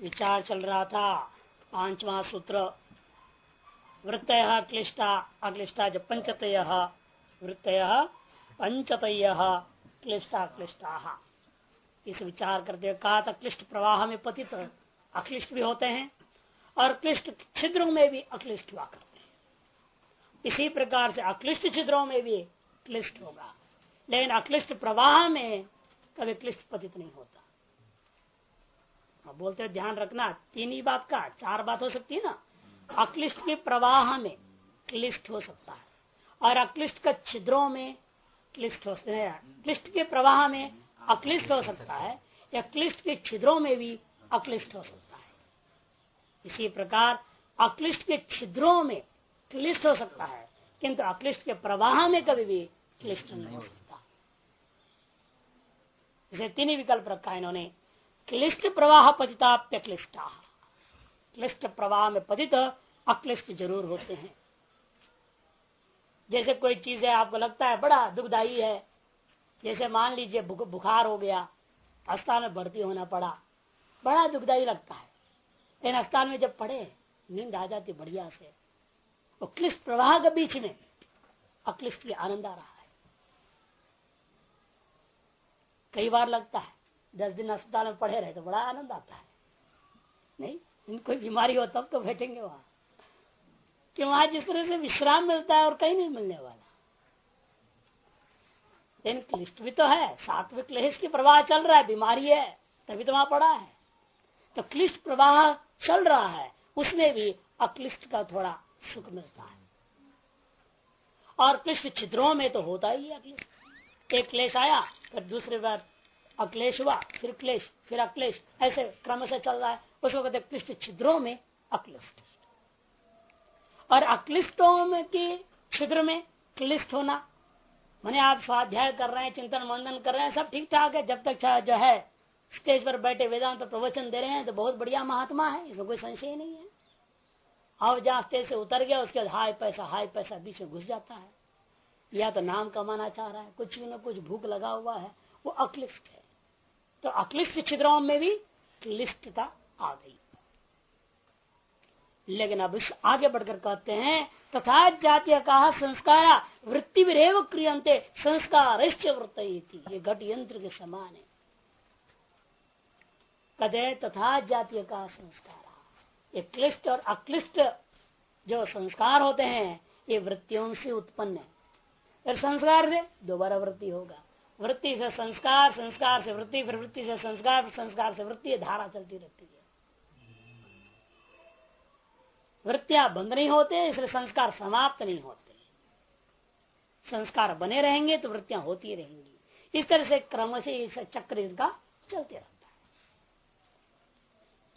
विचार चल रहा था। पांचवा सूत्र वृत्त क्लिष्टा, अक्लिष्टा जो पंचत वृत्त पंचत क्लिष्टा क्लिष्टा। इस विचार करते हुए कहा था, क्लिष्ट प्रवाह में पतित अक्लिष्ट भी होते हैं और क्लिष्ट छिद्रों में भी अक्लिष्ट हुआ करते हैं। इसी प्रकार से अक्लिष्ट छिद्रों में भी क्लिष्ट होगा। लेकिन अक्लिष्ट प्रवाह में कभी क्लिष्ट पतित नहीं होता। बोलते हैं, ध्यान रखना, तीन ही बात का, चार बात हो सकती है ना? अक्लिष्ट के प्रवाह में क्लिष्ट हो सकता है। और अक्लिष्ट का छिद्रों में क्लिष्ट हो सकता है क्लिष्ट के प्रवाह में अक्लिष्ट हो सकता है, या क्लिष्ट के छिद्रों में भी अक्लिष्ट हो सकता है। इसी प्रकार अक्लिष्ट के छिद्रों में क्लिष्ट हो सकता है, किंतु अक्लिष्ट के प्रवाह में कभी भी क्लिष्ट नहीं हो सकता। इसे तीन विकल्प रखा इन्होंने। क्लिष्ट प्रवाह पतिताप्य क्लिष्टा। क्लिष्ट प्रवाह में पतित अक्लिष्ट ज़रूर होते हैं। जैसे कोई चीज़ है आपको लगता है बड़ा दुखदायी है, जैसे मान लीजिए बुखार हो गया, अस्पताल में भर्ती होना पड़ा, बड़ा दुखदायी लगता है। लेकिन अस्पताल में जब पड़े नींद आ जाती बढ़िया से। वो क्लिष्ट प्रवाह के बीच में अक्लिष्ट की आनंद आ रहा है। कई बार लगता है दस दिन अस्पताल में पढ़े रहे तो बड़ा आनंद आता है। नहीं? कोई बीमारी हो तब तो बैठेंगे वहाँ। कि वहाँ जिस तरह से विश्राम मिलता है और कहीं नहीं मिलने वाला। लेकिन क्लिष्ट भी तो है, सात्विक क्लेश की प्रवाह चल रहा है, बीमारी है, तभी तो वहाँ पड़ा है। तो क्लिष्ट प्रवाह चल रहा है, उसमें भी अक्लिष्ट का थोड़ा सुख मिलता है। और क्लिष्ट छिद्रों में तो होता है अक्लिष्ट। एक क्लेश आया, फिर दूसरी बार अक्लेश हुआ, फिर क्लेश, फिर अक्लेश। ऐसे क्रम से चल रहा है। उसको कहते क्लिष्ट छिद्रों में अक्लिष्ट। और अक्लिष्टों में के छिद्र में क्लिष्ट होना, मैंने आप स्वाध्याय कर रहे हैं, चिंतन मंदन कर रहे हैं, सब ठीक ठाक है। जब तक जो है, स्टेज पर बैठे वेदांत तो प्रवचन दे रहे हैं तो बहुत बढ़िया महात्मा है। इसमें कोई संशय नहीं है। अब जहाँ स्टेज से उतर गया, उसके बाद हाई पैसा हाई पैसा, बीच में घुस जाता है। या तो नाम कमाना चाह रहा है, कुछ न कुछ भूख लगा हुआ है। वो अक्लिष्ट है। तो अक्लिष्ट छिद्रों में भी क्लिष्टता आ गई। लेकिन अब इस आगे बढ़कर कहते हैं, तथा जातीय कहा संस्कार वृत्ति विरेव क्रियंते संस्कार वृत्त ये घट यंत्र के समान है। कदे तथा जातीय का संस्कार। ये क्लिष्ट और अक्लिष्ट जो संस्कार होते हैं, ये वृत्तियों से उत्पन्न है। संस्कार से दोबारा वृत्ति होगा। वृत्ति से संस्कार संस्कार से वृत्ति, फिर वृत्ति से संस्कार संस्कार से वृत्ति धारा चलती रहती है। वृत्तियाँ बंद नहीं होते, इसलिए संस्कार समाप्त नहीं होते। संस्कार बने रहेंगे तो वृत्तियाँ होती रहेंगी। इस तरह से क्रम से चक्र इनका चलते रहता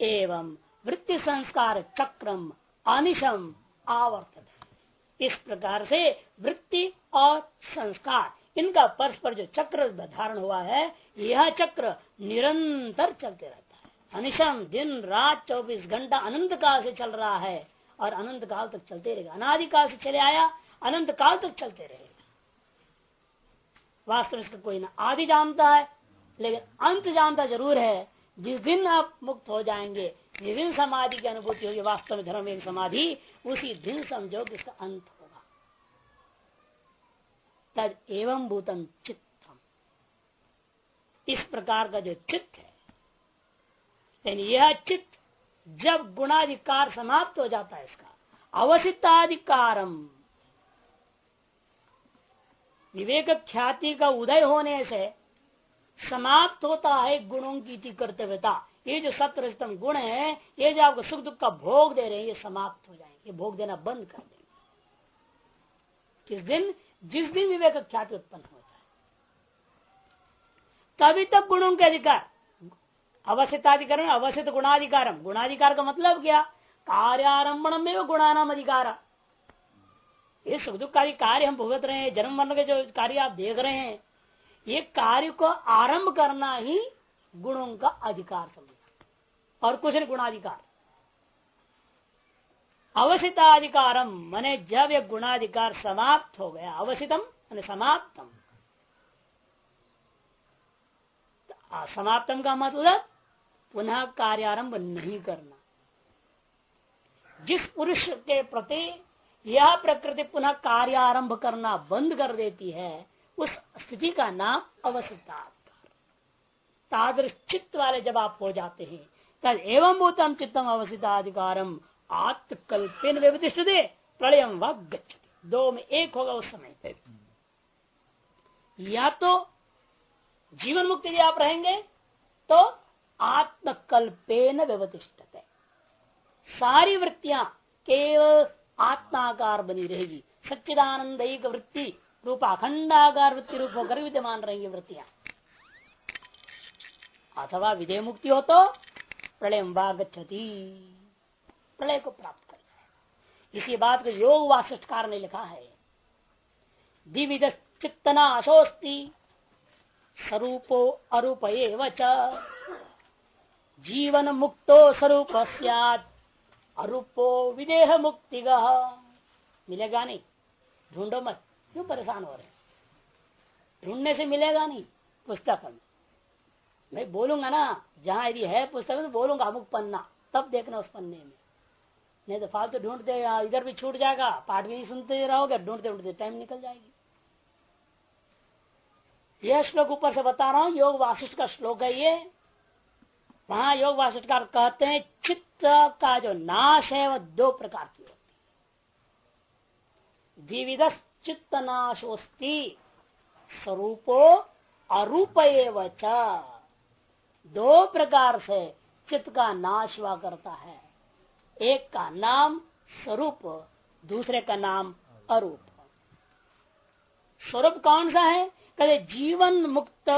है। एवं वृत्ति संस्कार चक्रम अनिशम आवर्तन। इस प्रकार से वृत्ति और संस्कार इनका परस्पर जो चक्र धारण हुआ है, यह चक्र निरंतर चलते रहता है। अनिशम दिन, रात, चौबीस घंटा अनंत काल से चल रहा है और अनंत काल तक चलते रहेगा। अनादिकाल से चले आया अनंत काल तक चलते रहेगा। वास्तव में इसका कोई ना आदि जानता है, लेकिन अंत जानता ज़रूर है, जिस दिन आप मुक्त हो जाएँगे जिस दिन समाधि की अनुभूति होगी, वास्तव में धर्म एक समाधि, उसी दिन समझो कि अंत होगा तद एवं भूतम चित्तम। इस प्रकार का जो चित्त है, यानी यह चित्त जब गुणाधिकार समाप्त हो जाता है इसका, अवसिताधिकारम। विवेक ख्याति का उदय होने से समाप्त होता है गुणों की कर्तव्यता। ये जो सत्र गुण है, ये जो आपको सुख दुख का भोग दे रहे हैं, ये समाप्त हो जाएँगे भोग देना बंद कर देंगे। किस दिन? जिस दिन विवेक ख्याति उत्पन्न होता है, तभी तक गुणों के अधिकार। अवसिताधिकरण अवसित गुणाधिकारम। गुणाधिकार का मतलब क्या? कार्यारंभण में वो गुणानाम अधिकार। ये सुख दुख कार्य हम भुगत रहे हैं, जन्म मरण के जो कार्य आप देख रहे हैं, ये कार्य को आरंभ करना ही गुणों का अधिकार समझना। और कुछ नहीं, गुणाधिकार। अवसिताधिकारम मैंने जब यह गुणाधिकार समाप्त हो गया। अवसितम मैंने समाप्तम। समाप्तम का मतलब पुनः कार्यारंभ नहीं करना। जिस पुरुष के प्रति यह प्रकृति पुनः कार्यारंभ करना बंद कर देती है, उस स्थिति का नाम अवसिता तादृश चित्त वाले जब आप हो जाते हैं तब एवं भूतम चित्तम अवसिताधिकारम आत्मकल्पेन व्यवतिष्ठ दे प्रलयम व दो में एक होगा उस समय। या तो जीवन मुक्ति यदि आप रहेंगे तो आत्मकल्पेन व्यवतिष्ठ सारी वृत्तियाँ केवल आत्माकार बनी रहेगी। सच्चिदानंद एक वृत्ति रूप अखंडाकार वृत्ति रूप होकर विद्यमान रहेंगी वृत्तियाँ। अथवा विधेय मुक्ति हो तो प्रलय गति प्रलय को प्राप्त कर इसी बात को योग वासिष्ठकार ने लिखा है। दिविद चित्तना अशोस्ती स्वरूपो अरूप जीवन मुक्तो स्वरूप अरूपो विदेह मुक्ति मिलेगा नहीं। ढूंढो मत। क्यों परेशान हो रहे ढूँढने से मिलेगा नहीं पुस्तक में। मैं बोलूँगा ना, जहाँ यदि है पुस्तक तो बोलूँगा अमुक पन्ना, तब देखना उस पन्ने में। नहीं तो फालतू तो ढूंढते इधर भी छूट जाएगा। पाठ भी नहीं सुनते रहोगे, ढूंढते ढूंढते टाइम निकल जाएगी। यह श्लोक ऊपर से बता रहा हूँ, योग वाशिष्ठ का श्लोक है ये। वहाँ योग वाशिष्ठकार कहते हैं, चित्त का जो नाश है वह दो प्रकार की होती द्विविध चित्त नाशोस्ती स्वरूपो अरूप दो प्रकार से चित्त का नाश हुआ करता है। एक का नाम स्वरूप, दूसरे का नाम अरूप। स्वरूप कौन सा है? कहते जीवन मुक्त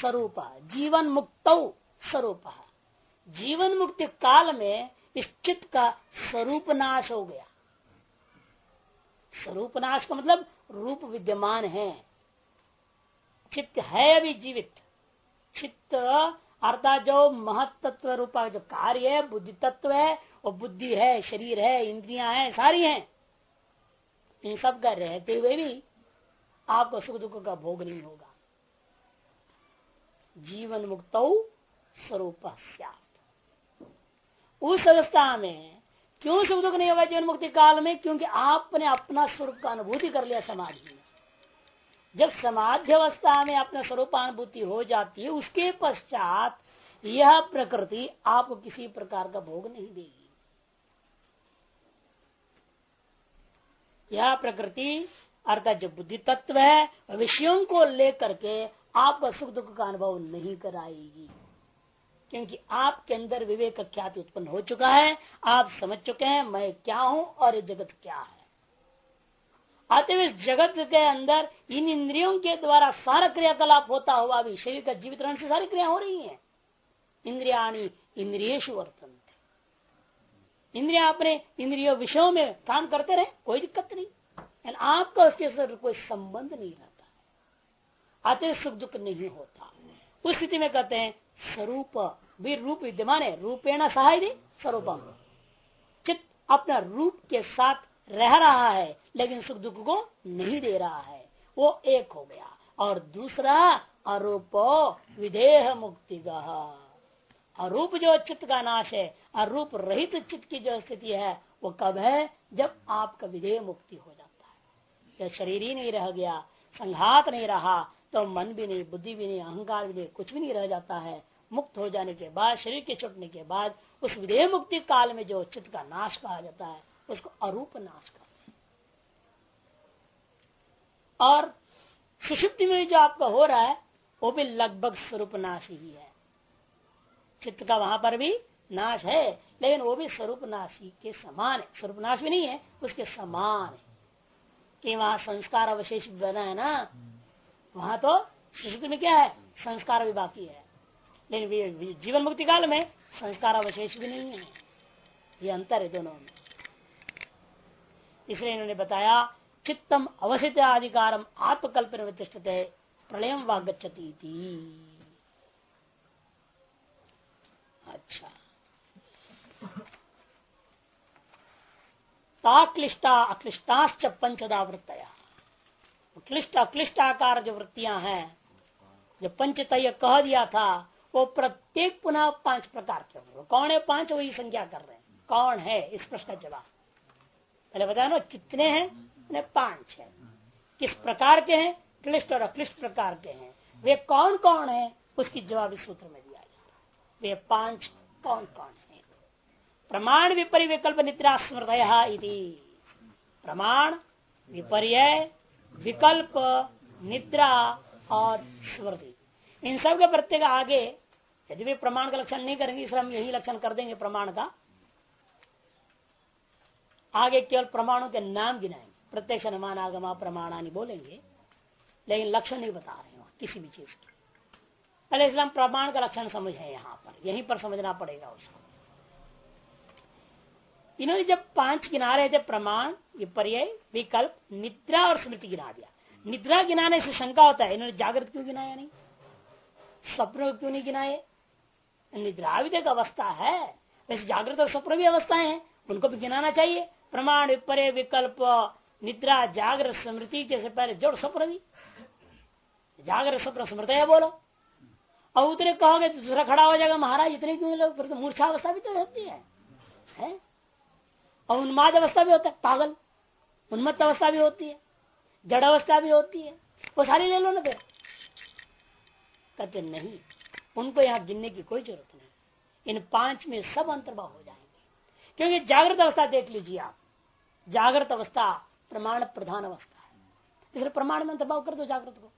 स्वरूप, जीवन मुक्त स्वरूप। जीवन मुक्ति काल में इस चित्त का स्वरूप नाश हो गया। स्वरूप नाश का मतलब रूप विद्यमान है। चित्त है अभी जीवित। चित्त अर्थात जो महत्व रूपा, जो कार्य है बुद्धि तत्व है वो बुद्धि है, शरीर है, इंद्रियाँ हैं, सारी हैं। इन सब का रहते हुए भी आपको सुख दुख का भोग नहीं होगा। जीवन मुक्त स्वरूप उस अवस्था में क्यों सुख दुख नहीं होगा जीवन मुक्ति काल में? क्योंकि आपने अपना स्वरूप का अनुभूति कर लिया समाज में। जब समाधि अवस्था में अपना स्वरूपानुभूति हो जाती है, उसके पश्चात यह प्रकृति आपको किसी प्रकार का भोग नहीं देगी। यह प्रकृति, अर्थात जो बुद्धि तत्व है, विषयों को लेकर के आपका सुख दुख का अनुभव नहीं कराएगी। क्योंकि आपके अंदर विवेक ख्याति उत्पन्न हो चुका है, आप समझ चुके हैं मैं क्या हूँ और ये जगत क्या है। अतः इस जगत के अंदर इन इंद्रियों के द्वारा सारा क्रियाकलाप होता हुआ भी शरीर का जीवित रहने से सारी क्रिया हो रही है। इंद्रियाणी इंद्रियेश वर्तन इंद्रिया अपने इंद्रियों विषयों में काम करते रहे, कोई दिक्कत आपका उसके साथ कोई संबंध नहीं रहता। अतः सुख दुख नहीं होता। उस स्थिति में कहते हैं, स्वरूप भी रूप विद्यमान है, रूपेण सहाय स्वरूपम। चित्त अपना रूप के साथ रह रहा है, लेकिन सुख दुख को नहीं दे रहा है। वो एक हो गया। और दूसरा, अरूप विदेह मुक्ति अरूप जो चित्त का नाश है, अरूप रहित चित्त की जो स्थिति है, वो कब है? जब आपका विधेय मुक्ति हो जाता जब शरीर ही नहीं रह गया, संघात नहीं रहा तो मन भी नहीं, बुद्धि भी नहीं, अहंकार भी नहीं, कुछ भी नहीं रह जाता है। मुक्त हो जाने के बाद, शरीर के छुटने के बाद, उस विधेय मुक्ति काल में जो चित्त का नाश कहा जाता है, उसको अरूप नाश कर और सुषुप्ति में जो आपका हो रहा है, वो भी लगभग स्वरूप नाश ही है। चित्त का वहाँ पर भी नाश है, लेकिन वो भी स्वरूप नाशी के समान है। स्वरूप नाश भी नहीं है, उसके समान है। कि वहाँ संस्कार अवशेष बना है ना? वहाँ तो सुषुप्ति में क्या है? संस्कार भी बाकी है। लेकिन जीवन मुक्ति काल में संस्कार अवशेष भी नहीं है। ये अंतर है दोनों में। इसलिए इन्होंने बताया चित्तम अवसित अधिकारम आत्मकल्पन प्रतिष्ठते प्रलय वागछती ताक्लिष्टा, अक्लिष्टाश्च पंचदा वृत्तया क्लिष्ट अक्लिष्ट आकार जो वृत्तियाँ हैं, जो पंचतय कह दिया था, वो प्रत्येक पुनः पाँच प्रकार के होंगे। कौन है? पाँच वही संख्या कर रहे हैं। कौन है? इस प्रश्न का जवाब। पहले बताया ना, कितने हैं? पाँच है। किस प्रकार के हैं? क्लिष्ट और अक्लिष्ट प्रकार के हैं। वे कौन कौन है? उसकी जवाब इस सूत्र में दिया जा रहा वे पाँच कौन कौन है? प्रमाण विपरी विकल्प निद्रा स्मृत प्रमाण विपर्य विकल्प निद्रा और स्मृति इन सब के प्रत्येक आगे यदि भी प्रमाण का लक्षण नहीं करेंगे, इसलिए हम यही लक्षण कर देंगे प्रमाण का। आगे केवल प्रमाणों के नाम गिनाएँगे। प्रत्यक्ष अनुमान आगमा प्रमाणानी बोलेंगे, लेकिन लक्षण नहीं बता रहे हो किसी भी चीज़ की। पहले इसलिए हम प्रमाण का लक्षण समझ यहाँ पर। यहीं पर समझना पड़ेगा उसको। इन्होंने जब पाँच गिना रहे थे प्रमाण विपर्य विकल्प निद्रा और स्मृति गिना दिया। निद्रा गिनाने से शंका होता है इन्होंने जागृत क्यों गिनाया नहीं? स्वप्न क्यों नहीं गिनाए? निद्रा भी एक अवस्था है। वैसे जागृत और स्वप्न भी अवस्थाएँ हैं उनको भी गिनाना चाहिए। प्रमाण विपर्य विकल्प निद्रा जागृत स्मृति के पहले जोड़ स्वप्न भी। जागृत स्वप्न स्मृत है बोलो। और उतने कहोगे तो दूसरा खड़ा हो जाएगा महाराज इतने क्यों लोग? तो मूर्छा अवस्था भी तो होती है, है? और उन्माद अवस्था भी होता है, पागल। उन्मत्त अवस्था भी होती है, जड़ अवस्था भी होती है, वो सारी ले लो ना फिर। कहते, नहीं, उनको यहाँ गिनने की कोई ज़रूरत नहीं। इन पाँच में सब अंतर्भाव हो जाएँगे। क्योंकि जागृत अवस्था देख लीजिए आप। जागृत अवस्था प्रमाण प्रधान अवस्था है। इसलिए प्रमाण में अंतर्भाव कर दो जागृत को।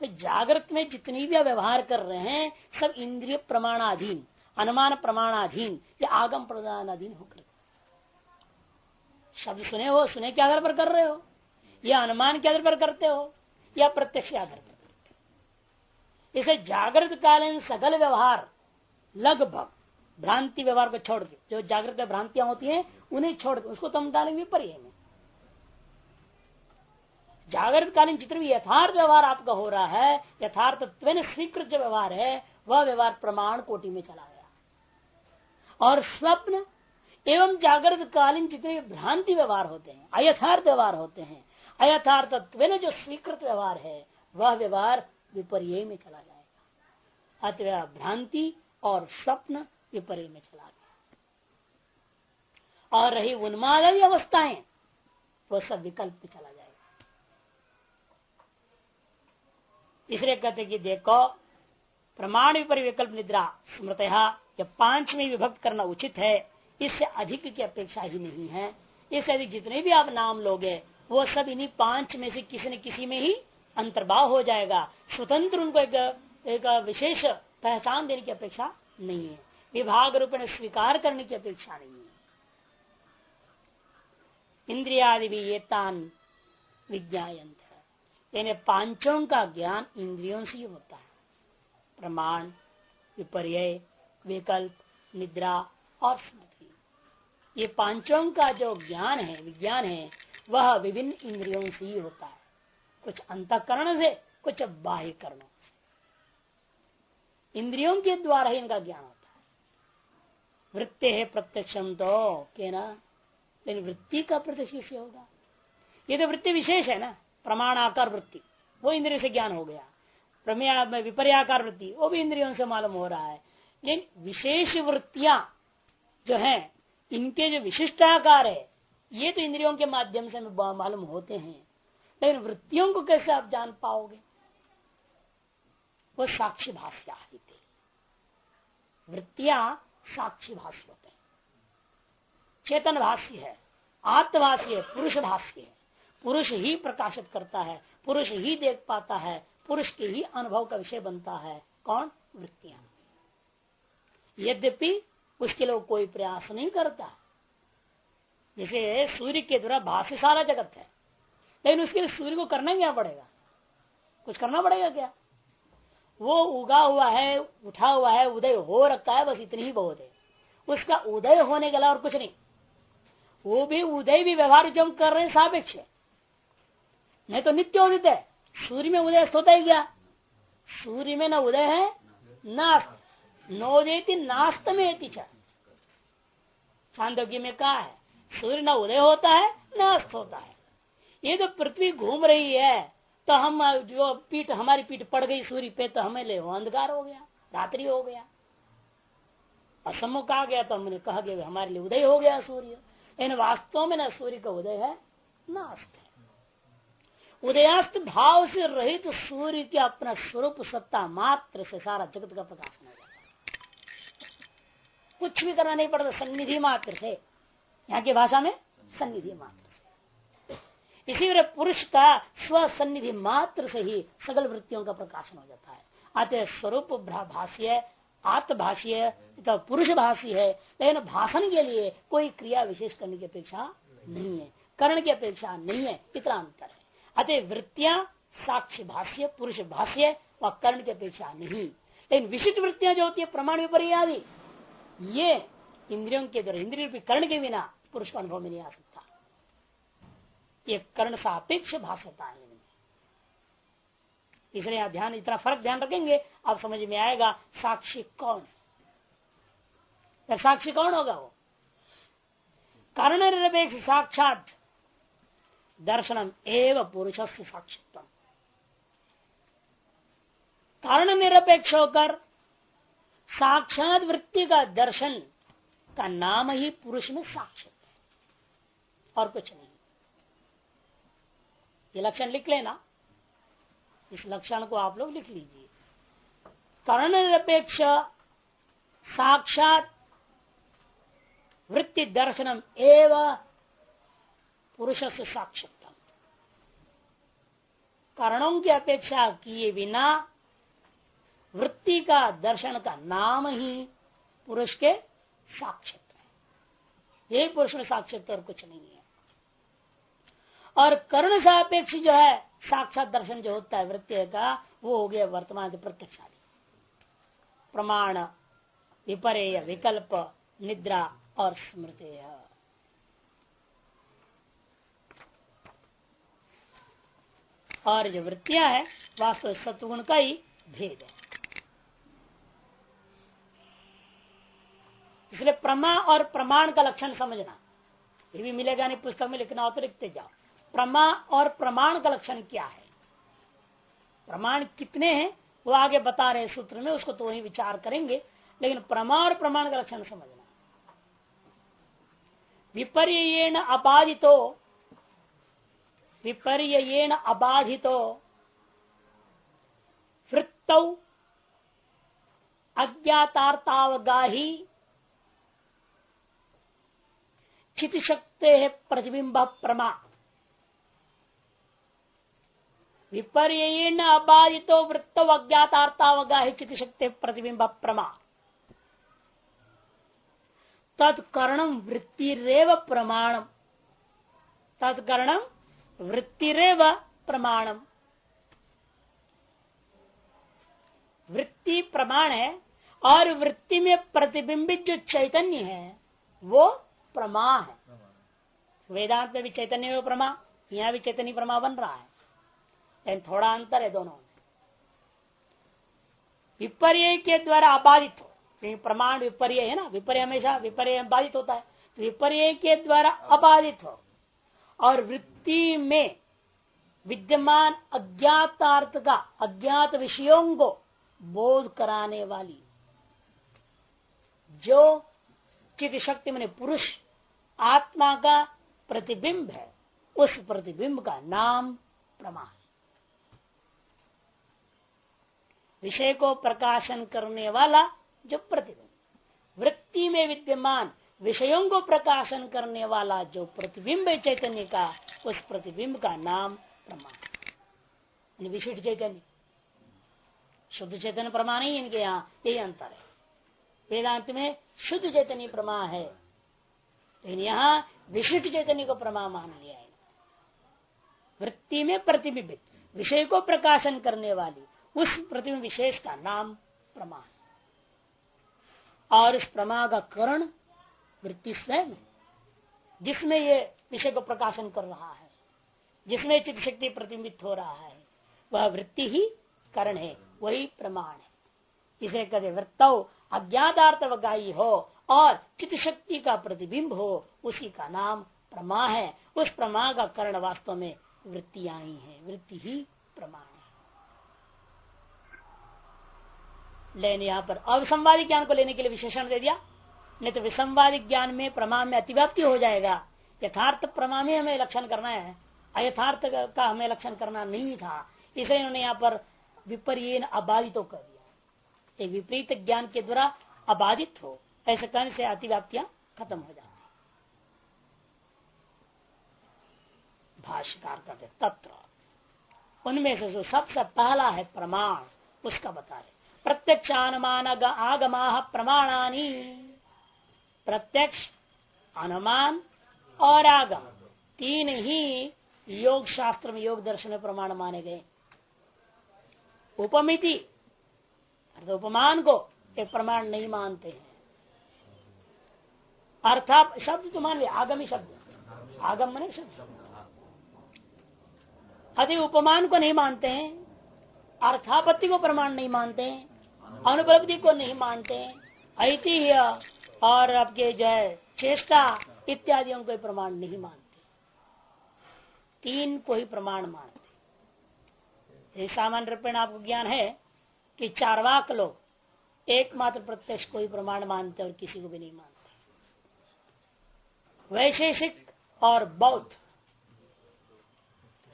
तो जागृत में जितनी भी व्यवहार कर रहे हैं, सब इंद्रिय प्रमाणाधीन, अनुमान प्रमाणाधीन, या आगम प्रदानाधीन होकर शब्द सुने हो, सुने के आधार पर कर रहे हो? या अनुमान के आधार पर करते हो? या प्रत्यक्ष आधार पर करते हो? इसे जागृत कालीन सकल व्यवहार, लगभग भ्रांति व्यवहार को छोड़ के जो जागृत भ्रांतियाँ होती हैं, उन्हें छोड़ के उसको तो हम डालेंगे जागृत कालीन चित्र भी यथार्थ व्यवहार आपका हो रहा है, यथार्थ स्वीकृत जो व्यवहार है, वह व्यवहार प्रमाण कोटि में चला गया। और स्वप्न एवं जागृत कालीन जितने भ्रांति व्यवहार होते हैं, अयथार्थ व्यवहार होते हैं अयथार्थ जो स्वीकृत व्यवहार है, वह व्यवहार विपर्य में चला जाएगा। अतः भ्रांति और स्वप्न विपर्य में चला गया। और रही उन्माद अवस्थाएँ वो सब विकल्प में चला जाएगा। इसलिए कहते कि देखो, प्रमाण विपर विकल्प निद्रा स्मृत या पाँच में विभक्त करना उचित है। इससे अधिक की अपेक्षा ही नहीं है। इससे अधिक जितने भी आप नाम लोगे वो सब इन्हीं पाँच में से किसी न किसी में ही अंतर्भाव हो जाएगा। स्वतंत्र उनको एक, एक विशेष पहचान देने की अपेक्षा नहीं है। विभाग रूप में स्वीकार करने की अपेक्षा नहीं है। इंद्रियादि भी ये तान विज्ञायंत यानी पाँचों का ज्ञान इंद्रियों से ही होता है। प्रमाण विपर्य विकल्प निद्रा और स्मृति। ये पाँचों का जो ज्ञान है, विज्ञान है, वह विभिन्न इंद्रियों से ही होता है। कुछ अंतकरण से, कुछ बाह्य करणों से। इंद्रियों के द्वारा ही इनका ज्ञान होता है। वृत्ति है प्रत्यक्षम तो के ना? लेकिन वृत्ति का प्रत्यक्ष होगा। ये तो वृत्ति विशेष है ना? प्रमाण आकार वृत्ति। वो इंद्रिय से ज्ञान हो गया। विपर्याकार वृत्ति, वो भी इंद्रियों से मालूम हो रहा है। लेकिन विशेष वृत्तियाँ जो हैं इनके जो विशिष्टाकार है, ये तो इंद्रियों के माध्यम से हमें मालूम होते हैं। लेकिन वृत्तियों को कैसे आप जान पाओगे? वो साक्षी भाष्य वृत्तियाँ साक्षी भाष्य होते हैं। चेतन भाष्य है, आत्मभाष्य है पुरुष भाष्य है। पुरुष ही प्रकाशित करता है, पुरुष ही देख पाता है, पुरुष के ही अनुभव का विषय बनता है। कौन? वृत्तियाँ। यद्यपि उसके लिए कोई प्रयास नहीं करता। जैसे सूर्य के द्वारा भाष्य सारा जगत है। लेकिन उसके लिए सूर्य को करना क्या पड़ेगा? कुछ करना पड़ेगा क्या? वो उगा हुआ है, उठा हुआ है, उदय हो रखा है, बस इतनी ही बहुत है। उसका उदय होने के और कुछ नहीं। वो भी उदय भी व्यवहार जो हम कर रहे हैं सापेक्ष है। नहीं तो नित्य उदित है सूर्य में उदय होता ही गया सूर्य में ना उदय है नास्त नोदेती नास्त में चांदोग्य में कहा है? सूर्य न उदय होता है, न अस्त होता है। ये तो पृथ्वी घूम रही है तो हम, जो पीठ, हमारी पीठ पड़ गई सूर्य पे तो हमें ले अंधकार हो गया, रात्रि हो गया। असम्मुख आ गया तो हमने कहा गया हमारे लिए उदय हो गया सूर्य। इन वास्तव में न सूर्य का उदय है, न अस्त है। उदयास्त भाव से रहित तो सूर्य के अपना स्वरूप सत्ता मात्र से सारा जगत का प्रकाशन हो जाता कुछ भी करना नहीं पड़ता, सन्निधि मात्र से। यहाँ की भाषा में सन्निधि मात्र से। इसी तरह पुरुष का स्व सन्निधि मात्र से ही सगल वृत्तियों का प्रकाशन हो जाता है। अतः स्वरूप भाष्य आत्मभाष्य तो पुरुष भाषी है, लेकिन भाषण के लिए कोई क्रिया विशेष करने की अपेक्षा नहीं है। करण की अपेक्षा नहीं है, इतना अंतर है। अतः वृत्तियाँ, साक्ष्य भाष्य, पुरुष भाष्य व कर्ण की अपेक्षा नहीं। लेकिन विशिष्ट वृत्तियाँ जो होती है, प्रमाण विपर्य आदि ये इंद्रियों के द्वारा इंद्रिय कर्ण के बिना पुरुष का अनुभव में नहीं आ सकता। ये कर्ण सापेक्ष भाषता है इसलिए ध्यान, इतना फ़र्क ध्यान रखेंगे, आप समझ में आएगा साक्षी कौन साक्षी कौन होगा वो? कारण निरपेक्ष साक्षात दर्शनम एवं पुरुष से साक्षित्व कारण निरपेक्ष होकर साक्षात वृत्ति का दर्शन का नाम ही पुरुष में साक्षित है। और कुछ नहीं। ये लक्षण लिख लेना। इस लक्षण को आप लोग लिख लीजिए। कर्ण निरपेक्ष, साक्षात वृत्ति दर्शनम एवं पुरुष से साक्षात कारणों की अपेक्षा किए बिना वृत्ति का दर्शन का नाम ही पुरुष के साक्षात है। यही पुरुष में साक्षात और कुछ नहीं है। और कर्ण सापेक्ष जो है, साक्षात दर्शन जो होता है वृत्ति का, वो हो गया वर्तमान प्रत्यक्षादि प्रमाण विपर्य विकल्प, निद्रा और स्मृति। और जो वृत्तियाँ है, वास्तव सत्वगुण का ही भेद है। इसलिए प्रमा और प्रमाण का लक्षण समझना। ये भी मिलेगा नहीं पुस्तक में लिखना हो तो लिखते जाओ। प्रमा और प्रमाण का लक्षण क्या है? प्रमाण कितने हैं, वो आगे बता रहे सूत्र में, उसको तो वही विचार करेंगे। लेकिन प्रमा और प्रमाण का लक्षण समझना। विपर्य अबाधितो। विपर्य अबाधितो। वृत्त अज्ञातार्तावगाही। चित शक्ति प्रतिबिंब प्रमा। विपर्य अबाधितो वृत्त अज्ञातार्तावगाही चित शक्ति प्रतिबिंब प्रमा। तत्कर्णम वृत्तिरव प्रमाणम तत्कर्णम वृत्तिरव प्रमाणम वृत्ति प्रमाण है और वृत्ति में प्रतिबिंबित जो चैतन्य है, वो प्रमा है। वेदांत में भी चैतन्य में प्रमा, यहाँ भी चैतन्य प्रमा बन रहा है। लेकिन थोड़ा अंतर है दोनों में। विपर्य के द्वारा अबाधित हो। प्रमाण विपर्य है ना, विपर्य हमेशा विपर्य बाधित होता है। तो विपर्य के द्वारा अबाधित हो। और वृत्ति में विद्यमान अज्ञातार्थ का, अज्ञात विषयों को बोध कराने वाली, जो चित शक्ति मैंने पुरुष, आत्मा का प्रतिबिंब है। उस प्रतिबिंब का नाम प्रमाण। विषय को प्रकाशन करने वाला जो प्रतिबिंब, वृत्ति में विद्यमान विषयों को प्रकाशन करने वाला जो प्रतिबिंब है चैतन्य का, उस प्रतिबिंब का नाम प्रमाण। विशिष्ट चैतन्य, शुद्ध चैतन्य प्रमाण ही इनके यहाँ यही अंतर है। वेदांत में शुद्ध चैतन्य प्रमा है। लेकिन यहाँ विशिष्ट चैतन्य को प्रमा मान लिया है। वृत्ति में प्रतिबिंबित, विषय को प्रकाशन करने वाली, उस प्रतिबिंब विशेष का नाम प्रमा है। और इस प्रमा का करण वृत्ति स्वयं जिसमें ये विषय को प्रकाशन कर रहा है, जिसमें चित्त शक्ति प्रतिबिंबित हो रहा है, वह वृत्ति ही करण है, वही प्रमाण है। इसे कदे वृत्त अज्ञातार्थ गायी हो और चित्त शक्ति का प्रतिबिंब हो, उसी का नाम प्रमा है। उस प्रमा का करण वास्तव में वृत्तियाँ ही है। वृत्ति ही प्रमाण है। लेने यहाँ पर अविसंवादी ज्ञान को लेने के लिए विशेषण दे दिया। नहीं तो विसंवादी ज्ञान में प्रमाण में अतिव्याप्ति हो जाएगा। यथार्थ प्रमा में हमें लक्षण करना है। अयथार्थ का हमें लक्षण करना नहीं था। इसलिए इन्होंने यहाँ पर विपर्य अबाधित कर दिया। एक विपरीत ज्ञान के द्वारा अबाधित हो, ऐसे करने से अतिव्याप्तियाँ खत्म हो जाती भाष्यकार करते तत्र, उनमें से जो सबसे पहला है प्रमाण, उसका बता रहे प्रत्यक्ष अनुमान आगमा प्रमाणानी। प्रत्यक्ष, अनुमान और आगम, तीन ही योग शास्त्र में योग दर्शन में प्रमाण माने गए। उपमिति अर्थात उपमान को एक प्रमाण नहीं मानते हैं। अर्थात शब्द तो मान लिया, आगमी शब्द। आगम मने शब्द। अति उपमान को नहीं मानते हैं, अर्थापत्ति को प्रमाण नहीं मानते हैं, अनुपलब्धि को नहीं मानते हैं, ऐतिह्य और आपके जो है, चेष्टा इत्यादियों को प्रमाण नहीं मानते। तीन को ही प्रमाण मानते सामान्य रूपेण आपको ज्ञान है कि चारवाक लोग एकमात्र प्रत्यक्ष को ही प्रमाण मानते और किसी को भी नहीं मानते। वैशेषिक और बौद्ध।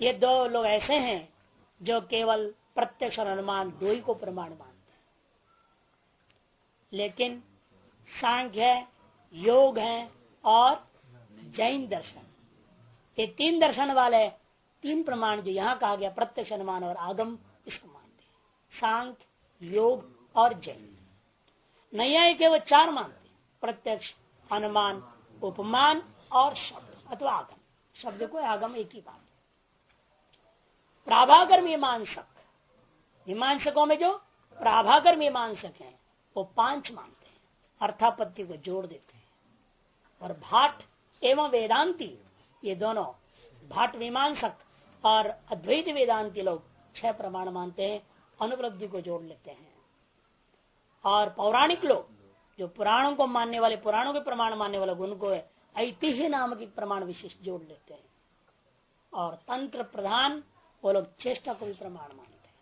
ये दो लोग ऐसे हैं जो केवल प्रत्यक्ष और अनुमान दो ही को प्रमाण मानते हैं। लेकिन सांख्य है, योग है और जैन दर्शन। ये तीन दर्शन वाले तीन प्रमाण जो यहाँ कहा गया, प्रत्यक्ष अनुमान और आगम, इसको मानते हैं। सांख्य योग और जैन नया के वो चार मानते प्रत्यक्ष, अनुमान, उपमान और शब्द, अथवा आगम। शब्द को आगम एक ही बात प्राभाकर मीमांसक। मीमांसकों में जो प्राभाकर मीमांसक हैं, वो पाँच मानते हैं। अर्थापत्ति को जोड़ देते हैं। और भाट एवं वेदांती, ये दोनों भाट मीमांसक और अद्वैत वेदांति लोग छह प्रमाण मानते हैं। अनुपलब्धि को जोड़ लेते हैं। और पौराणिक लोग, जो पुराणों को मानने वाले, पुराणों के प्रमाण मानने वाले गुण को ऐतिह्य नामक प्रमाण विशेष जोड़ लेते हैं। और तंत्र प्रधान, वो लोग चेष्टा को भी प्रमाण मानते हैं।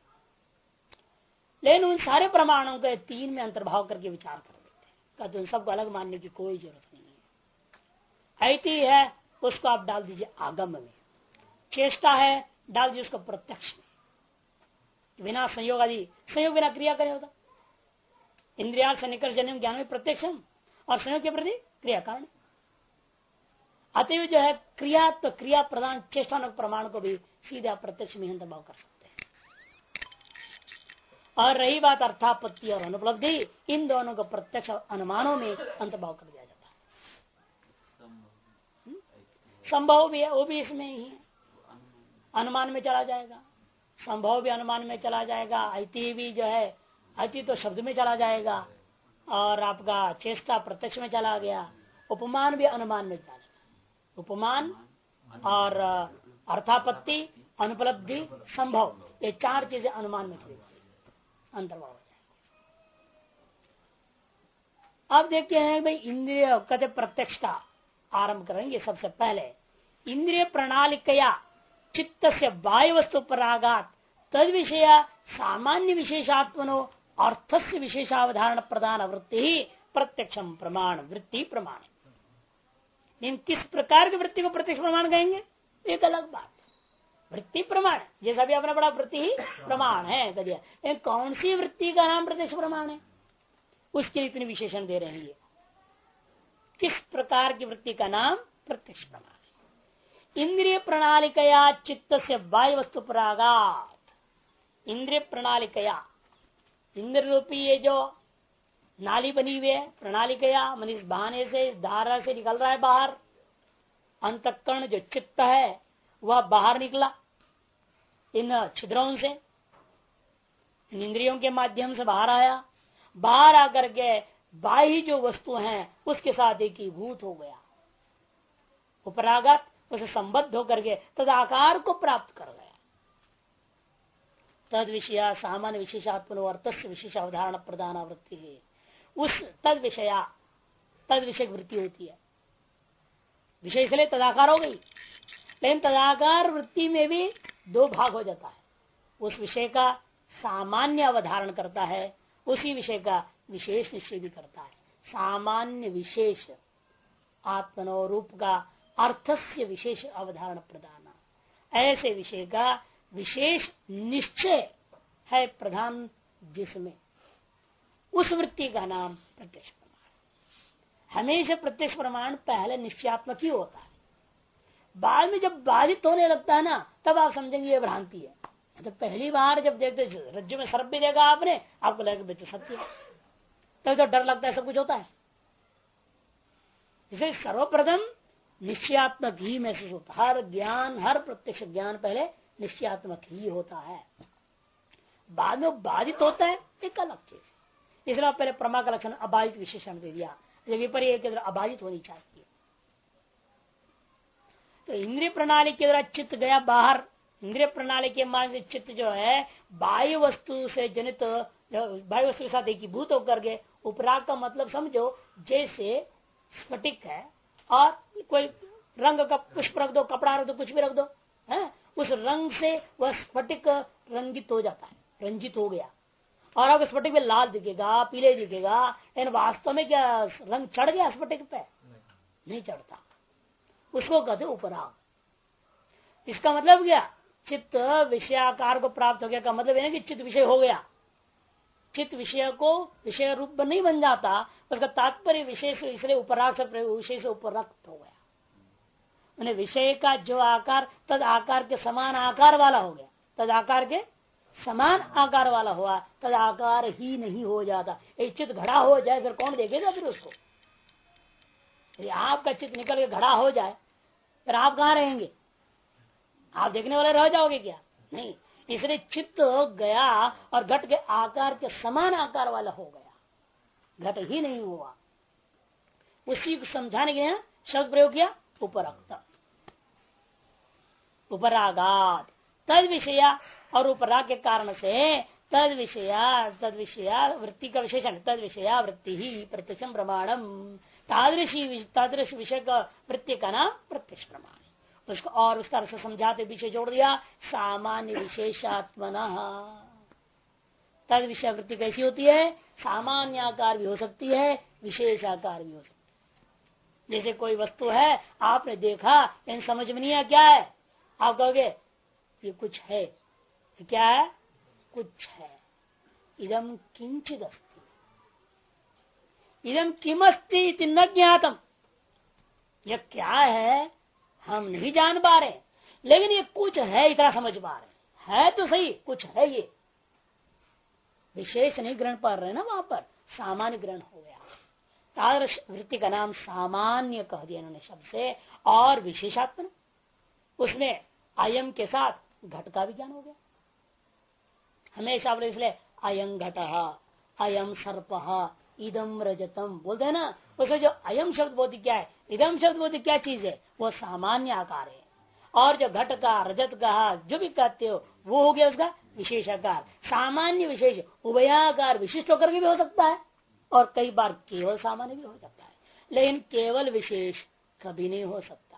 लेकिन उन सारे प्रमाणों के तीन में अंतर्भाव करके विचार कर देते हैं। उन सबको अलग मानने की कोई ज़रूरत नहीं है। ऐति है, उसको आप डाल दीजिए आगम में। चेष्टा है, डाल दीजिए उसको प्रत्यक्ष में। बिना संयोग आदि संयोग बिना क्रिया करे होता। इंद्रिया से निकल जन्म ज्ञान में प्रत्यक्ष और संयोग के प्रति क्रिया कारण। अतएव जो है क्रिया तो क्रिया प्रदान चेष्टा प्रमाण को भी सीधा प्रत्यक्ष में अंतर्भाव कर सकते हैं। और रही बात अर्थापत्ति और अनुपलब्धि इन दोनों को प्रत्यक्ष अनुमानों में अंतर्भाव कर दिया जाता है। हम्म? संभव भी है वो भी इसमें ही है। अनुमान में चला जाएगा। संभव भी अनुमान में चला जाएगा, अति भी जो है, अति तो शब्द में चला जाएगा, और आपका चेष्टा प्रत्यक्ष में चला गया। उपमान भी अनुमान में चला उपमान और अर्थापत्ति, अनुपलब्धि संभव, ये चार चीज़ें अनुमान में चली अंतर्भाव अब देखते हैं भाई, इंद्रिय कहते प्रत्यक्ष का आरंभ करेंगे सबसे पहले। इंद्रिय प्रणालिकया चित्त से वायु वस्तु परागात तद विषय सामान्य विशेषात्मनो अर्थ से विशेषावधारण प्रधान वृत्ति ही प्रत्यक्षम प्रमाण, वृत्ति प्रमाण। लेकिन किस प्रकार की वृत्ति को प्रत्यक्ष प्रमाण कहेंगे? एक अलग बात। वृत्ति प्रमाण, जैसा भी अपना बड़ा वृत्ति ही प्रमाण है लेकिन कौन सी वृत्ति का नाम प्रत्यक्ष प्रमाण है? उसके लिए इतने विशेषण दे रहे हैं किस प्रकार की वृत्ति का नाम प्रत्यक्ष प्रमाण? इंद्रिय प्रणालिकया चित्त से वायु वस्तु प्रागात इंद्रिय प्रणालिकया इंद्र रूपी ये जो नाली बनी हुई है प्रणाली गया मन इस बहाने से इस धारा से निकल रहा है बाहर, अंतकरण जो चित्त है, वह बाहर निकला। इन छिद्रों से, इन इंद्रियों के माध्यम से बाहर आया। बाहर आकर के बाह्य जो वस्तु है, उसके साथ एक भूत हो गया। उपरागत उसे संबद्ध होकर के तद आकार को प्राप्त कर गया तद विषय सामान्य विशेषात्म अर्थ विशेष अवधारण प्रदान वृत्ति उस तद विषया तद विषय वृत्ति होती है। विषय इसलिए तदाकार हो गई, लेकिन तदाकार वृत्ति में भी दो भाग हो जाता है। उस विषय का सामान्य अवधारण करता है, उसी विषय का विशेष निश्चय भी करता है। सामान्य विशेष आत्मनो रूप का अर्थस्य विशेष अवधारण प्रदान। ऐसे विषय का विशेष निश्चय है प्रधान जिसमें। उस वृत्ति का नाम प्रत्यक्ष प्रमाण। हमेशा प्रत्यक्ष प्रमाण पहले निश्चयात्मक ही होता है। बाद में जब बाधित होने लगता है ना, तब आप समझेंगे ये भ्रांति है। तो पहली बार जब देखते रज्जु में सर्प भी देखा आपने, आपको लगे बेटे सत्य तब तो डर लगता है, सब कुछ होता है। इसे सर्वप्रथम निश्चयात्मक ही महसूस होता हर ज्ञान, हर प्रत्यक्ष ज्ञान पहले निश्चयात्मक ही होता है। बाद में बाधित होता है, एक अलग चीज़। इसलिए पहले प्रमा का लक्षण अबाधित विशेषण दे दिया। विपरीत अबाधित होनी चाहिए। तो इंद्रिय प्रणाली के द्वारा चित्त गया बाहर। इंद्रिय प्रणाली के मान से चित्त जो है वायु वस्तु से जनित वायु वस्तु के साथ एकीभूत होकर के उपराग का मतलब समझो, जैसे स्फटिक है और कोई रंग का पुष्प रख दो, कपड़ा रख दो, कुछ भी रख दो, है? उस रंग से वह स्फटिक रंगित हो जाता है, रंजित हो गया। और अगर स्फटिक में लाल दिखेगा, पीले दिखेगा, लेकिन वास्तव में क्या रंग चढ़ गया स्फटिक पे? नहीं चढ़ता। उसको कहते उपराग। इसका मतलब क्या? चित्त विषयाकार को प्राप्त हो गया। का मतलब है ना कि चित्त विषय हो गया। चित्त विषय को विषय रूप नहीं बन जाता उसका तात्पर्य विषय इसलिए उपराग से से उपरक्त हो गया। उन्हें विषय का जो आकार, तद आकार के समान आकार वाला हो गया। तद आकार के समान आकार वाला हुआ, तद आकार ही नहीं हो जाता। एक चित्त घड़ा हो जाए, फिर कौन देखेगा फिर उसको? यदि आपका चित्त निकल के घड़ा हो जाए, फिर आप कहा रहेंगे? आप देखने वाले रह जाओगे क्या? नहीं। इसलिए चित्त गया और घट के आकार के समान आकार वाला हो गया। घट ही नहीं हुआ। उसी को समझाने के शब्द प्रयोग किया, उपरक्त। उपरागात। तद विषया और उपराग के कारण से तद विषया तद विषया वृत्ति का विशेषण। तद विषया वृत्ति ही प्रत्यक्ष प्रमाणम तादृशी तादृश विषय का वृत्ति का नाम प्रत्यक्ष प्रमाण। उसको और उस तरह से समझाते, पीछे जोड़ दिया, सामान्य विशेषात्मन। तद विषय वृत्ति कैसी होती है? सामान्य आकार भी हो सकती है, विशेष आकार भी हो सकती है। जैसे कोई वस्तु है, आपने देखा इन समझ में नहीं है क्या है? आप कहोगे, ये कुछ है। क्या है? कुछ है। इदम किंचित इदम किमस्ती न ज्ञातम। यह क्या है? हम नहीं जान पा रहे। लेकिन ये कुछ है इतना समझ पा रहे। है तो सही, कुछ है ये। विशेष नहीं ग्रहण पा रहे ना वहाँ पर। सामान्य ग्रहण हो गया। तादृश वृत्ति का नाम सामान्य कह दिया इन्होंने शब्द से, और विशेषात्म उसमें अयम के साथ घट का भी ज्ञान हो गया। हमेशा इसलिए अयम घट अयम सर्प इदम रजतम। बोलते हैं ना उसमें जो अयम शब्द बोधि क्या है? इदम शब्द बोधि क्या चीज़ है? वो सामान्य आकार है। और जो घट का, रजत का, जो भी कहते हो, वो हो गया उसका विशेष आकार सामान्य विशेष, उभयाकार विशिष्ट होकर भी हो सकता है, और कई बार केवल सामान्य भी हो सकता है। लेकिन केवल विशेष कभी नहीं हो सकता।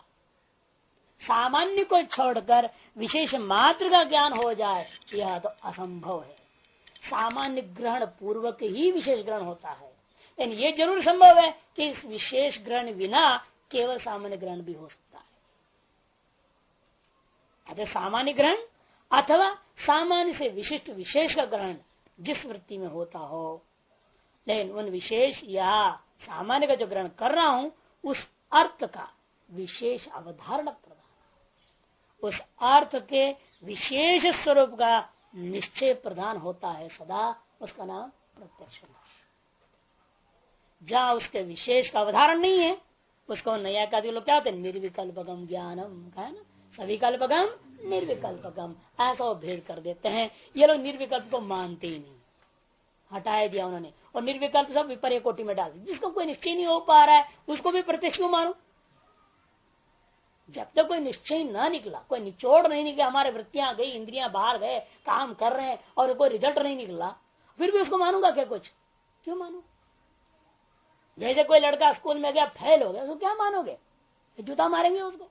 सामान्य को छोड़कर विशेष मात्र का ज्ञान हो जाए, यह तो असंभव है। सामान्य ग्रहण पूर्वक ही विशेष ग्रहण होता है। लेकिन ये ज़रूर संभव है कि इस विशेष ग्रहण बिना केवल सामान्य ग्रहण भी हो सकता है। अतः सामान्य ग्रहण अथवा सामान्य से विशिष्ट विशेष का ग्रहण जिस वृत्ति में होता हो, लेकिन उन विशेष या सामान्य का जो ग्रहण कर रहा हूँ, उस अर्थ का विशेष अवधारण प्रदान। उस अर्थ के विशेष स्वरूप का निश्चय प्रधान होता है सदा, उसका नाम प्रत्यक्ष जहाँ उसके विशेष का अवधारण नहीं है, उसको नया का लोग क्या होते हैं? निर्विकल्पगम ज्ञानम, कहा ना? सविकल्पगम, निर्विकल्पगम। ऐसा वो भेड़ कर देते हैं। ये लोग निर्विकल्प को मानते ही नहीं। हटाए दिया उन्होंने। और निर्विकल्प सब विपर्य कोटि में डाल दिया। जिसको कोई निश्चय नहीं हो पा रहा है, उसको भी प्रत्यक्ष क्यों मानो? जब तक कोई निश्चय न निकला, कोई निचोड़ नहीं निकला, हमारे वृत्तियाँ गई, इंद्रियाँ बाहर गए, काम कर रहे हैं, और कोई रिज़ल्ट नहीं निकला, फिर भी उसको मानूँगा क्या कुछ? क्यों मानू? जैसे कोई लड़का स्कूल में गया फेल हो गया, उसको क्या मानोगे? जूता मारेंगे उसको।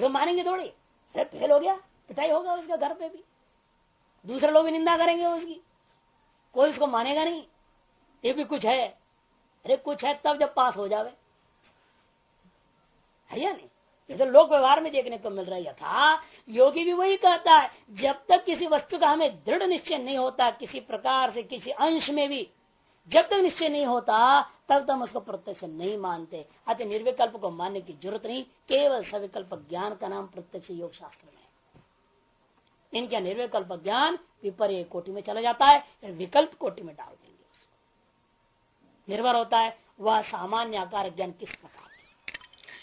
तो मानेंगे थोड़ी, अरे फेल हो गया, पिटाई होगा उसका घर पे भी। दूसरे लोग भी निंदा करेंगे उसकी। कोई उसको मानेगा नहीं। ये भी कुछ है। अरे कुछ है तब जब पास हो जावे। है या नहीं? तो लोक व्यवहार में देखने को मिल रहा है था, योगी भी वही कहता है, जब तक किसी वस्तु का हमें दृढ़ निश्चय नहीं होता, किसी प्रकार से, किसी अंश में भी, जब तक निश्चय नहीं होता, तब तक हम उसको प्रत्यक्ष नहीं मानते। अतः निर्विकल्प को मानने की ज़रूरत नहीं, केवल सविकल्प ज्ञान का नाम प्रत्यक्ष योग शास्त्र में इनका निर्विकल्प ज्ञान विपर्य कोटि में चला जाता है, विकल्प कोटि में डाल देंगे निर्भर होता है, वह सामान्य आकार ज्ञान किस प्रकार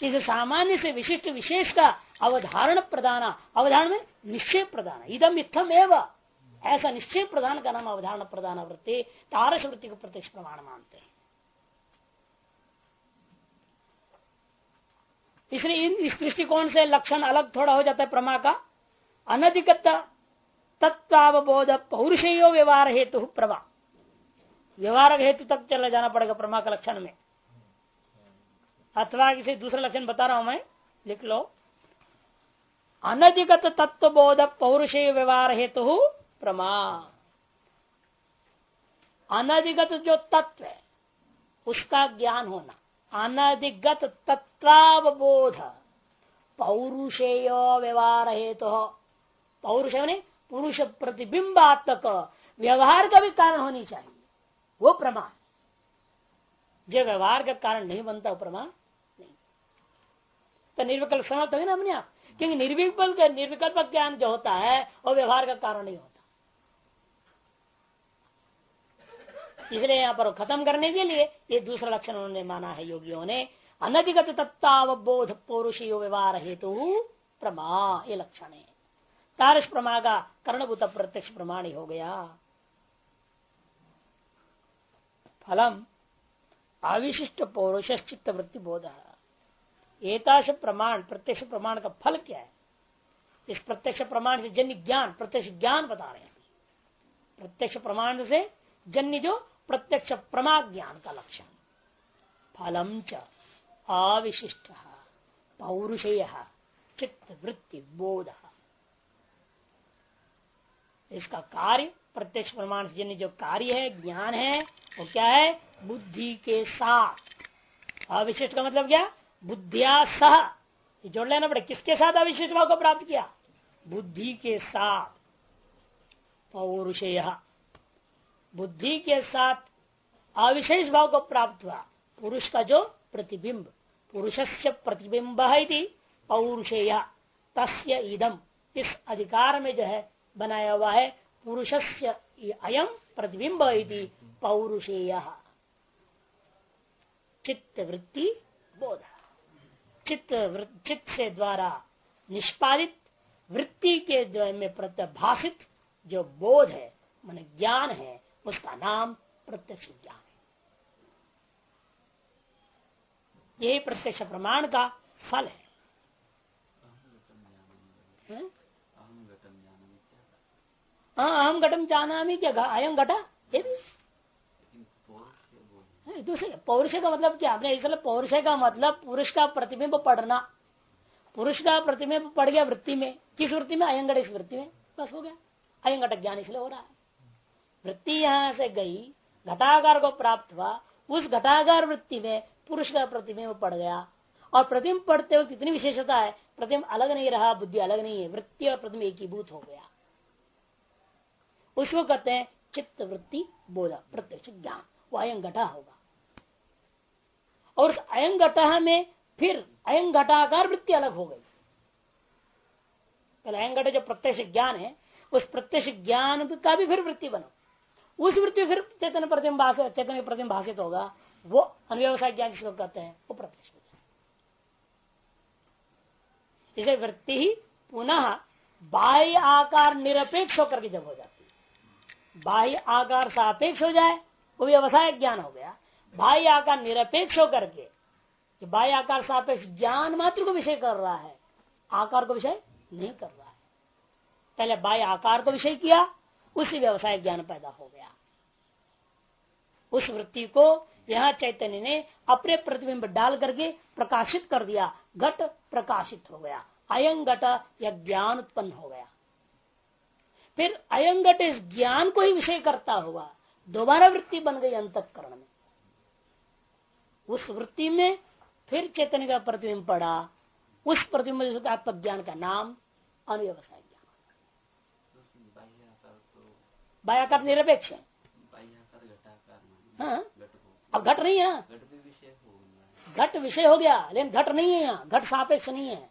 इस सामान्य से विशिष्ट विशेष का अवधारण प्रदान, अवधारण में निश्चय प्रदान इदम इतम एवं। ऐसा निश्चय प्रधान का नाम अवधारण प्रधान वृत्ति तारस वृत्ति को प्रत्यक्ष प्रमाण मानते हैं। इसलिए इस दृष्टिकोण से लक्षण अलग थोड़ा हो जाता है प्रमा का। अनधिकत तत्वावबोध पौरुषेयो व्यवहार हेतु प्रमा। व्यवहार हेतु तक चला जाना पड़ेगा प्रमा का लक्षण में। अथवा किसी दूसरा लक्षण बता रहा हूँ मैं, लिख लो। अनधिगत तत्व बोध पौरुषेय व्यवहार हेतु तो प्रमा अनधिगत जो तत्व है, उसका ज्ञान होना। अनधिगत तत्वावबोध पौरुषेय व्यवहार हेतु। तो पौरुष पुरुष प्रतिबिंबात्मक व्यवहार का भी कारण होनी चाहिए। वो प्रमाण। जो व्यवहार का कारण नहीं बनता प्रमाण। तो निर्विकल्प समाप्त हो ना अपने आप। क्योंकि निर्विकल्प निर्विकल्प ज्ञान जो होता है, वो व्यवहार का कारण नहीं होता। इसलिए यहाँ पर खत्म करने के लिए ये दूसरा लक्षण उन्होंने माना है योगियों ने, अनधिगत तत्तावबोध पौरुष व्यवहार हेतु प्रमा, ये लक्षण है। तारस प्रमा का कर्णभूत प्रत्यक्ष प्रमाण ही हो गया। फलम, अविशिष्ट पौरुष चित्त वृत्ति बोध एताश प्रमाण, प्रत्यक्ष प्रमाण का फल क्या है? इस प्रत्यक्ष प्रमाण से जन्य ज्ञान, प्रत्यक्ष ज्ञान बता रहे हैं। प्रत्यक्ष प्रमाण से जन्य जो प्रत्यक्ष प्रमा ज्ञान का लक्षण। फलम च अविशिष्ट पौरुषेय चित्त वृत्ति बोध। इसका कार्य, प्रत्यक्ष प्रमाण से जन्य जो कार्य है, ज्ञान है, वो क्या है? बुद्धि के साथ। अविशिष्ट का मतलब क्या? बुद्धिया सह। जोड़ लेना पड़े। किसके साथ अविशिष्ट भाव को प्राप्त किया? बुद्धि के साथ। पौरुषेय। बुद्धि के साथ अविशेष भाव को प्राप्त हुआ। पुरुष का जो प्रतिबिंब। पुरुष से प्रतिबिंब है पौरुषेय। तस्य इदम इस अधिकार में जो है, बनाया हुआ है पुरुष से अयम प्रतिबिंब पौरुषेय। चित्त वृत्ति बोध। चित्त चित्त से द्वारा निष्पादित वृत्ति के में प्रतिभाषित जो बोध है मन ज्ञान है उसका नाम प्रत्यक्ष ज्ञान है। यही प्रत्यक्ष प्रमाण का फल है। हाँ? अहम घटम जाना क्या? अयम घटा? ये भी? दूसरे पौरुष का मतलब क्या? आपने इसलिए पौरुष का मतलब पुरुष का प्रतिबिंब पढ़ना। पुरुष का प्रतिबिंब पड़ गया वृत्ति में। किस वृत्ति में? अयंगढ़ इस वृत्ति में। बस हो गया। अयंगट ज्ञान इसलिए हो रहा है। वृत्ति यहाँ से गई, घटाकार को प्राप्त हुआ, उस घटाकार वृत्ति में पुरुष का प्रतिबिंब पड़ गया। और प्रतिबिंब पढ़ते हुए कितनी विशेषता है, प्रतिबिंब अलग नहीं रहा, बुद्धि अलग नहीं है, वृत्ति और प्रतिबिंब एकीभूत हो गया। उसको कहते हैं चित्त वृत्ति बोधा, प्रत्यक्ष ज्ञान। वो अयं घटा होगा। और उस अयं घटा में फिर अयं घटाकार वृत्ति अलग हो गई। पहले घटा जो प्रत्यक्ष ज्ञान है, उस प्रत्यक्ष ज्ञान का भी फिर वृत्ति बना। उस वृत्ति फिर चेतन प्रतिम्भाष चेतन प्रतिम्भाषित होगा। वो अनव्यवसाय ज्ञान जिसको कहते हैं, वो प्रत्यक्ष इसे वृत्ति ही पुनः बाह्य आकार निरपेक्ष होकर के जब हो जाती है। बाह्य आकार सापेक्ष हो जाए, वो व्यवसाय ज्ञान हो गया। बाह्य आकार निरपेक्ष होकर के बाह्य आकार सापेक्ष ज्ञान मात्र को विषय कर रहा है, आकार को विषय नहीं कर रहा है। पहले बाह्य आकार को विषय किया, उसी व्यवसाय ज्ञान पैदा हो गया। उस वृत्ति को यहाँ चैतन्य ने अपने प्रतिबिंब डाल करके प्रकाशित कर दिया, घट प्रकाशित हो गया, अयं घट या ज्ञान उत्पन्न हो गया। फिर अयंगट इस ज्ञान को ही विषय करता हुआ दोबारा वृत्ति बन गई अंतकरण में। उस वृत्ति में फिर चेतन का प्रतिबिंब पड़ा। उस प्रतिबिंब आत्मक ज्ञान का नाम अनुव्यवसाय ज्ञान। बायाकार निरपेक्ष। है। हाँ अब घट नहीं है। घट विषय हो गया, लेकिन घट नहीं है यहाँ। घट सापेक्ष नहीं है।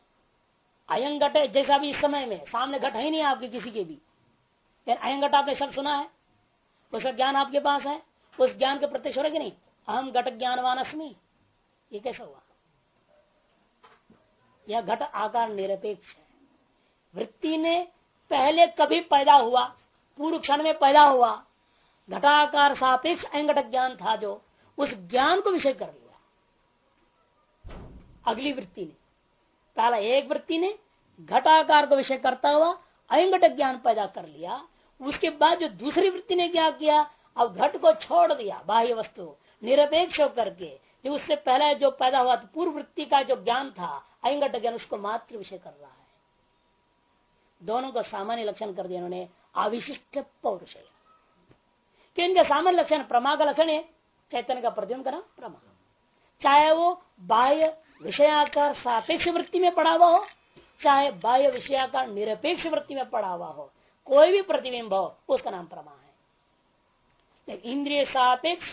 अयंग घट है, जैसा भी इस समय में। सामने घट है नहीं आपके किसी के भी। अयंग घट आपने सब सुना है। उसका ज्ञान आपके पास है। उस ज्ञान के प्रत्यक्ष हो रहा कि नहीं? अहम घट ज्ञानवान अस्मी। ये कैसा हुआ? यह घट आकार निरपेक्ष है। वृत्ति ने पहले कभी पैदा हुआ, पूर्व क्षण में पैदा हुआ। घटाकार सापेक्ष अयंगट ज्ञान था जो उस ज्ञान को विषय कर लिया। अगली वृत्ति ने, पहला एक वृत्ति ने घटाकार को विषय करता हुआ अयंगट ज्ञान पैदा कर लिया। उसके बाद जो दूसरी वृत्ति ने क्या किया? अब घट को छोड़ दिया। बाह्य वस्तु निरपेक्ष होकर के उससे पहले जो पैदा हुआ था पूर्व वृत्ति का जो ज्ञान था अयंगट ज्ञान, उसको मात्र विषय कर रहा है। दोनों का सामान्य लक्षण कर दिया उन्होंने अविशिष्ट पौरुष इनका सामान्य लक्षण प्रमा का लक्षण है, चैतन्य का प्रतिबिंब करना प्रमा चाहे वो बाह्य विषयाकार सापेक्ष वृत्ति में पड़ा हुआ हो, चाहे बाह्य विषयाकार निरपेक्ष वृत्ति में पड़ा हुआ हो, कोई भी प्रतिबिंब हो, उसका नाम प्रमा है। इंद्रिय सापेक्ष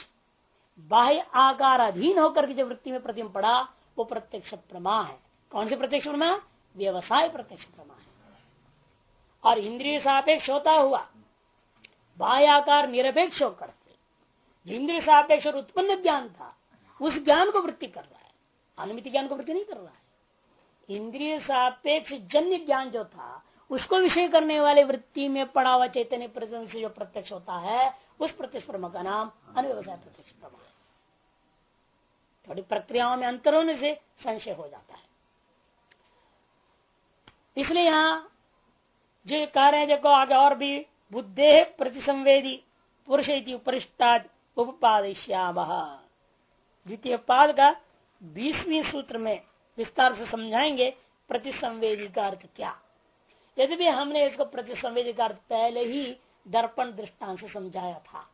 बाह्य आकार अधीन होकर के जो वृत्ति में प्रतिबिंब पड़ा, वो प्रत्यक्ष प्रमा है। कौन से प्रत्यक्ष प्रमा? व्यवसाय प्रत्यक्ष प्रमा है। और इंद्रिय सापेक्ष होता हुआ, बाह्य आकार निरपेक्ष होकर इंद्रिय सापेक्ष और उत्पन्न ज्ञान था, उस ज्ञान को वृत्ति कर रहा है। अनुमिति ज्ञान को वृत्ति नहीं कर रहा है। इंद्रिय सापेक्ष जन्य ज्ञान जो था उसको विषय करने वाले वृत्ति में पड़ा हुआ चैतन्य प्रतिबिंब से जो प्रत्यक्ष होता है, उस प्रत्यक्ष प्रमा का नाम अनुव्यवसाय प्रत्यक्ष प्रमा है। थोड़ी प्रक्रियाओं में अंतर होने से संशय हो जाता है। इसलिए यहाँ जो कह रहे हैं, देखो, आगे और भी, बुद्धे प्रतिसंवेदी, पुरुष उपरिष्टाद उपादिश्याम द्वितीय पाद का बीसवीं सूत्र में विस्तार से समझाएँगे प्रतिसंवेदी का अर्थ क्या। यदि भी हमने इसको प्रतिसंवेदी का पहले ही दर्पण दृष्टांत से समझाया था।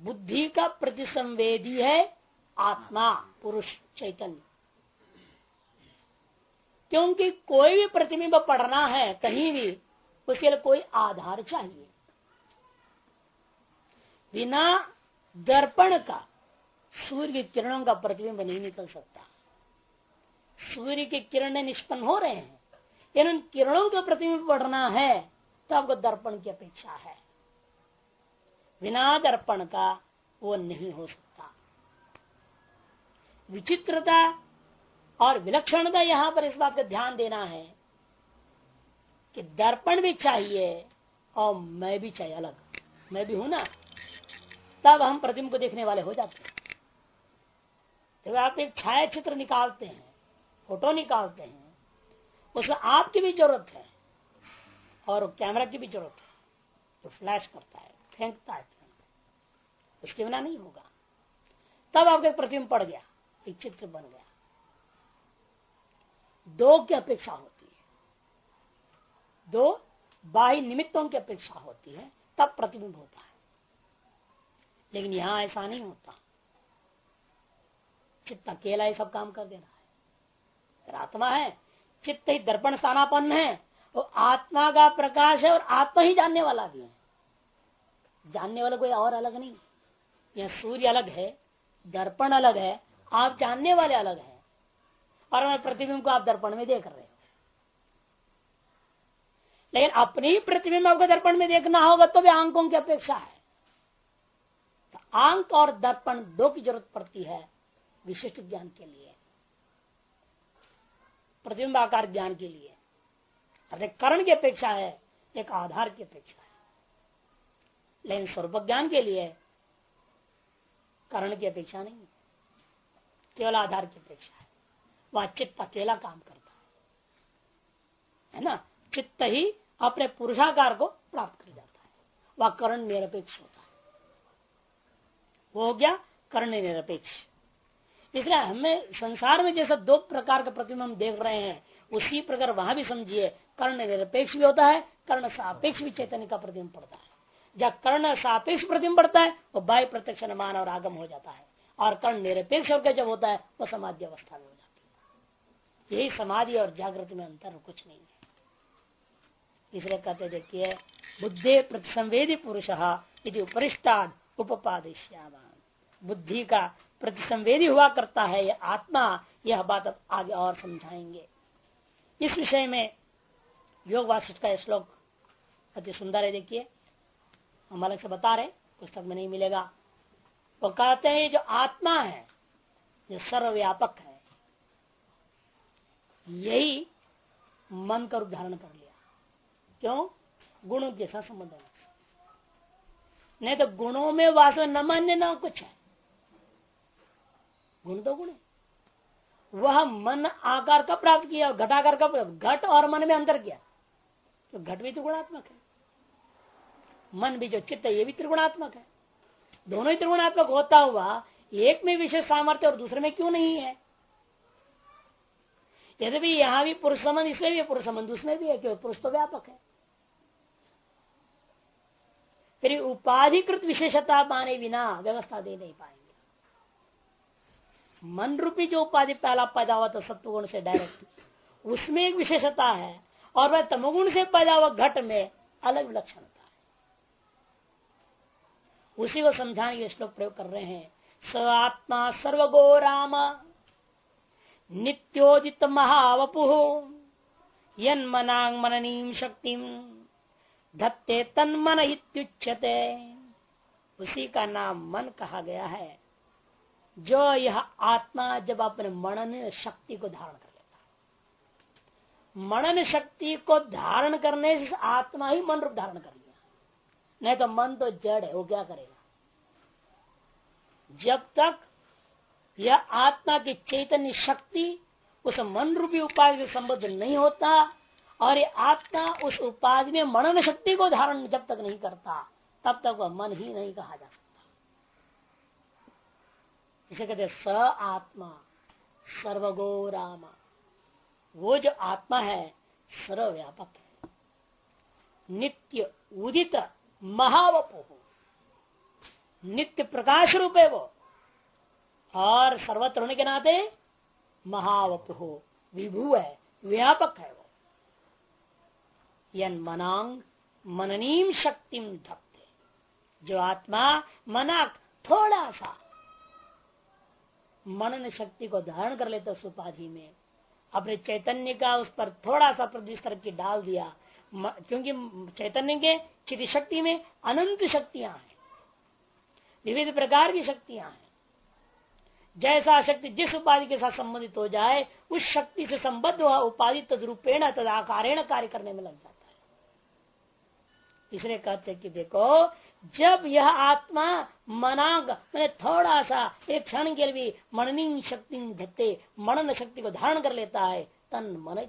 बुद्धि का प्रतिसंवेदी है आत्मा, पुरुष, चैतन्य। क्योंकि कोई भी प्रतिबिंब पढ़ना है, कहीं भी, उसके लिए कोई आधार चाहिए। बिना दर्पण का, सूर्य किरणों का प्रतिबिंब नहीं निकल सकता। सूर्य के किरण निष्पन्न हो रहे हैं। इन किरणों का प्रतिबिंब बढ़ना है तो आपको दर्पण की अपेक्षा है। बिना दर्पण का वो नहीं हो सकता। विचित्रता और विलक्षणता यहाँ पर इस बात का ध्यान देना है कि दर्पण भी चाहिए और मैं भी चाहिए अलग। मैं भी हूँ ना, तब हम प्रतिबिंब को देखने वाले हो जाते हैं। जब आप एक छाया चित्र निकालते हैं फ़ोटो निकालते हैं उसमें आपकी भी ज़रूरत है और कैमरा की भी ज़रूरत है। जो फ्लैश करता है, फेंकता है उसके बिना नहीं होगा। तब आपका प्रतिबिंब पड़ गया, एक चित्र बन गया। दो की अपेक्षा होती है। दो बाह्य निमित्तों की अपेक्षा होती है, तब प्रतिबिंब होता है। लेकिन यहाँ ऐसा नहीं होता। चित्त अकेला ही सब काम कर देना। आत्मा है। चित्त ही दर्पण स्थानापन्न है। वो आत्मा का प्रकाश है और आत्मा ही जानने वाला भी है। जानने वाला कोई और अलग नहीं। यह सूर्य अलग है, दर्पण अलग है, आप जानने वाले अलग है। और प्रतिबिंब को आप दर्पण में देख रहे हो। लेकिन अपनी प्रतिबिंब आपको दर्पण में देखना होगा तो भी आंकों की अपेक्षा है। तो आंक और दर्पण दो की ज़रूरत पड़ती है, विशिष्ट ज्ञान के लिए। प्रतिबिंबाकार ज्ञान के लिए। अरे करण की अपेक्षा है, एक आधार की अपेक्षा है। लेकिन स्वरूप ज्ञान के लिए करण की अपेक्षा नहीं है। केवल आधार की अपेक्षा है। वह चित्त अकेला काम करता है। है ना? चित्त ही अपने पुरुषाकार को प्राप्त कर जाता है। वह करण निरपेक्ष होता है। वो हो गया कर्ण निरपेक्ष। इसलिए हमें संसार में जैसा दो प्रकार का प्रतिमा हम देख रहे हैं, उसी प्रकार वहाँ भी समझिए, कर्ण निरपेक्ष भी होता है, कर्ण सापेक्ष भी चैतन्य का प्रतिबिंब पड़ता है। जब कर्ण सापेक्ष प्रतिबिंब पड़ता है, वो बाह्य प्रत्यक्ष अनुमान और आगम हो जाता है, और कर्ण निरपेक्ष होकर जब होता है, वो समाधि अवस्था में हो जाती है। यही समाधि और जागृति में अंतर कुछ नहीं है। इसलिए कहते देखिए, बुद्धि प्रतिसंवेदी पुरुष यदि उपरिष्टाद उपादेश्याम। बुद्धि का प्रतिसंवेदी हुआ करता है यह आत्मा, यह बात अब आगे और समझाएँगे। इस विषय में योग का श्लोक अति सुंदर है, देखिए। हम अलग से बता रहे पुस्तक में नहीं मिलेगा। वो कहते हैं जो आत्मा है जो सर्वव्यापक है। यही मन का रूप धारण कर लिया। क्यों? गुण जैसा संबंध है। नहीं तो गुणों में वास्तव न मान्य, ना कुछ है। गुण तो गुण है। वह मन आकार का प्राप्त किया, घटाकार का घट और मन में अंतर किया। तो घट भी त्रिगुणात्मक है। मन भी जो चित्त है, ये भी त्रिगुणात्मक है। दोनों ही त्रिगुणात्मक होता हुआ, एक में विशेष सामर्थ्य और दूसरे में क्यों नहीं है? यदि भी यहाँ भी पुरुष संबंध, इसमें भी पुरुष संबंध, उसमें भी है, क्योंकि पुरुष तो व्यापक है। फिर उपाधिकृत विशेषता पाने बिना व्यवस्था दे नहीं पाएँगे। मन रूपी जो उपाधि पहला पैदा हुआ था सत्वगुण से डायरेक्ट उसमें एक विशेषता है, और वह तमगुण से पैदा हुआ घट में अलग विलक्षणता है। उसी को समझाने के श्लोक प्रयोग कर रहे हैं। स आत्मा सर्वगो राम नित्योदित महावपु मनांग मननीम शक्ति, धत्ते तन मन उसी का नाम मन कहा गया है। जो यह आत्मा जब अपने मनन शक्ति को धारण कर लेता मनन शक्ति को धारण करने से आत्मा ही मन रूप धारण कर लिया। नहीं तो मन तो जड़ है, वो क्या करेगा? जब तक यह आत्मा की चैतन्य शक्ति उस मन रूपी उपाधि से संबद्ध नहीं होता और ये आत्मा उस उपाधि में मनन शक्ति को धारण जब तक नहीं करता, तब तक वह मन ही नहीं कहा जा सकता इसे कहते स आत्मा, सर्वगो राम। वो जो आत्मा है, सर्वव्यापक है। नित्य उदित महावपु नित्य प्रकाश रूप है वो। और सर्वत्र होने के नाते महावपु विभू है, व्यापक है वो। यन मनांग, मननीम शक्तिम धपते जो आत्मा, मनाक, थोड़ा सा मनन शक्ति को धारण कर लेते उस उपाधि में। अपने चैतन्य का उस पर थोड़ा सा प्रतिस्तर की डाल दिया। क्योंकि चैतन्य के चिति शक्ति में अनंत शक्तियाँ हैं। विविध प्रकार की शक्तियाँ हैं। जैसा शक्ति जिस उपाधि के साथ संबंधित हो जाए, उस शक्ति से संबद्ध हुआ उपाधि तदरूपेण तद आकारेण कार्य करने में लग जाता इसलिए कहते कि देखो, जब यह आत्मा मनाग, मैंने थोड़ा सा एक क्षण के लिए मननी शक्ति धत्ते मनन शक्ति को धारण कर लेता है, तन मन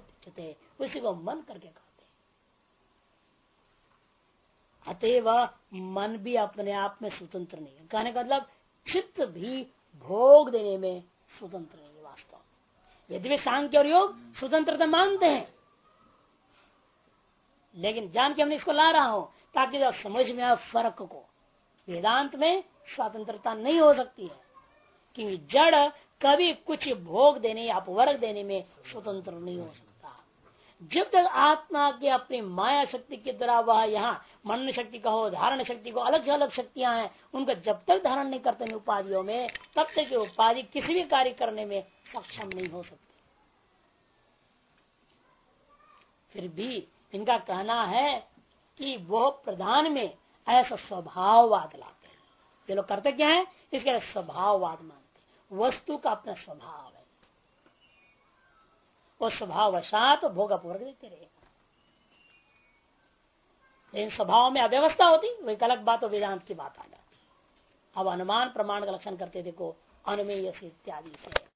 उसी को मन करके कहते अतएव मन भी अपने आप में स्वतंत्र नहीं है। कहने का मतलब चित्त भी भोग देने में स्वतंत्र नहीं है वास्तव यदि वे सांख्य और योग स्वतंत्रता मानते हैं लेकिन जान के हमने इसको ला रहा हूँ, ताकि जब समझ में आए फ़र्क को। वेदांत में स्वतंत्रता नहीं हो सकती है, क्योंकि जड़ कभी कुछ भोग देने या अपवर्ग देने में स्वतंत्र नहीं हो सकता। जब तक आत्मा की अपनी माया शक्ति के द्वारा वह यहाँ मन शक्ति का हो धारण शक्ति को अलग से अलग शक्तियाँ हैं, उनका जब तक धारण नहीं करते उपाधियों में, तब तक ये उपाधि किसी भी कार्य करने में सक्षम नहीं हो सकती। फिर भी इनका कहना है कि वो प्रधान में ऐसा स्वभाववाद लाते हैं। ये लोग करते क्या है? इसके स्वभाववाद मानते वस्तु का अपना स्वभाव है। वो स्वभाव स्वभावशात भोग अपवर्ग देते रहेगा लेकिन स्वभाव में अव्यवस्था होती वही अलग बात और वेदांत की बात आ जाती। अब अनुमान प्रमाण का लक्षण करते देखो अनुमेय इत्यादि से।